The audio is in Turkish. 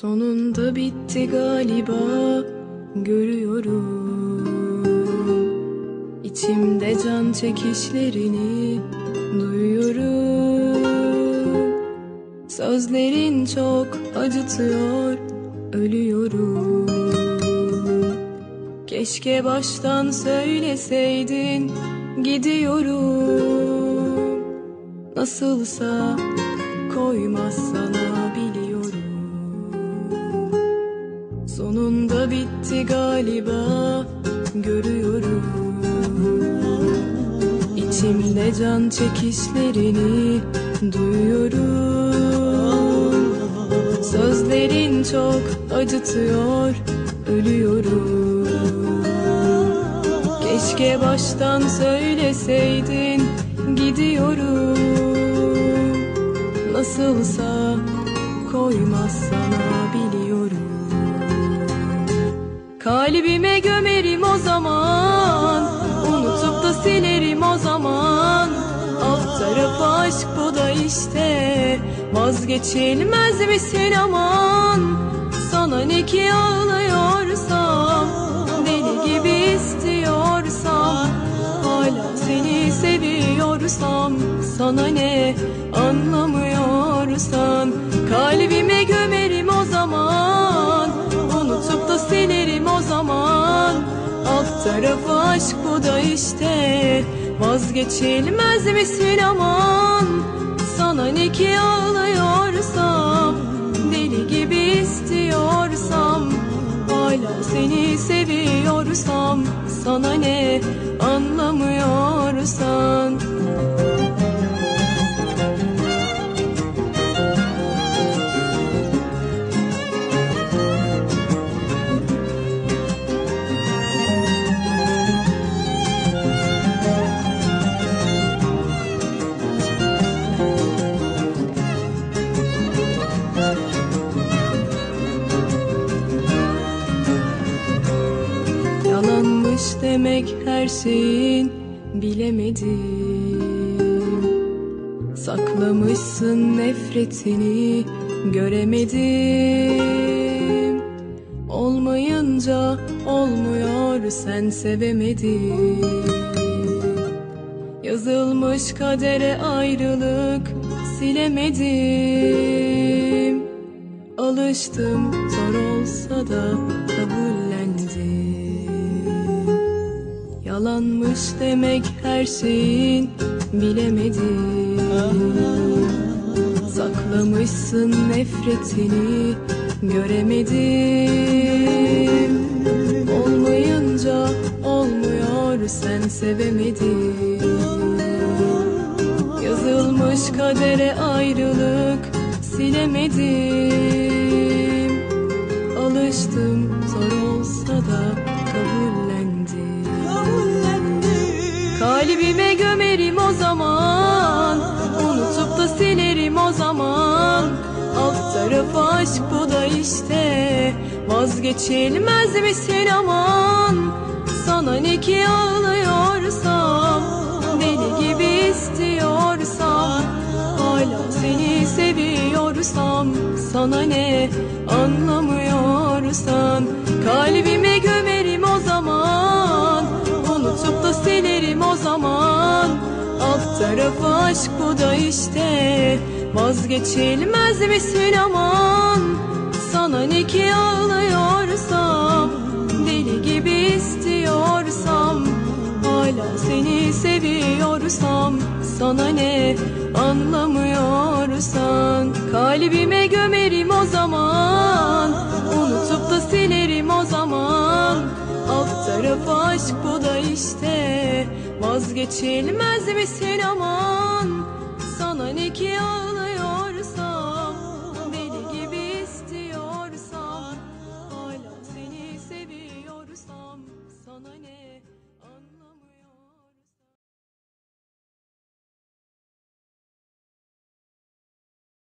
Sonunda bitti galiba görüyorum. İçimde can çekişlerini duyuyorum. Sözlerin çok acıtıyor ölüyorum. Keşke baştan söyleseydin gidiyorum. Nasılsa koymaz sana Bitti galiba görüyorum. İçimde can çekişlerini duyuyorum. Sözlerin çok acıtıyor ölüyorum. Keşke baştan söyleseydin gidiyorum. Nasılsa koymaz sana biliyorum Kalbime gömerim o zaman. Unutup da silerim o zaman. Alt tarafı aşk bu da işte. Vazgeçilmez misin aman? Sana ne ki ağlıyorsam Deli gibi istiyorsam Hala seni seviyorsam Sana ne anlamıyorsan Kalbime gömerim o zaman Unutup da silerim tarafı aşk bu da işte. Vazgeçilmez misin aman? Sana ne ki ağlıyorsam Deli gibi istiyorsam Hala seni seviyorsam Sana ne anlamıyorsan Yalanmış demek her şeyin bilemedim Saklamışsın nefretini göremedim. Olmayınca olmuyor sen sevemedin. Yazılmış kadere ayrılık silemedim. Alıştım zor olsa da kabullendim Yalanmış demek her şeyin bilemedim Saklamışsın nefretini göremedim. Olmayınca olmuyor sen sevemedin. Yazılmış kadere ayrılık silemedim. Alıştım zor olsa da Kalbime gömerim o zaman. Unutup da silerim o zaman. Alt tarafı aşk bu da işte. Vazgeçilmez misin aman? Sana ne ki ağlıyorsam Deli gibi istiyorsam Hala seni seviyorsam Sana ne anlamıyorsan Kalbime gömerim Tarafı aşk bu da işte Vazgeçilmez misin aman Sana ne ki ağlıyorsam Deli gibi istiyorsam Hala seni seviyorsam Sana ne anlamıyorsan? Kalbime gömerim o zaman Unutup da silerim o zaman. Alt tarafı aşk bu da işte Vazgeçilmez misin aman? Sana ne ki ağlıyorsam Deli gibi istiyorsam Hala seni seviyorsam Sana ne?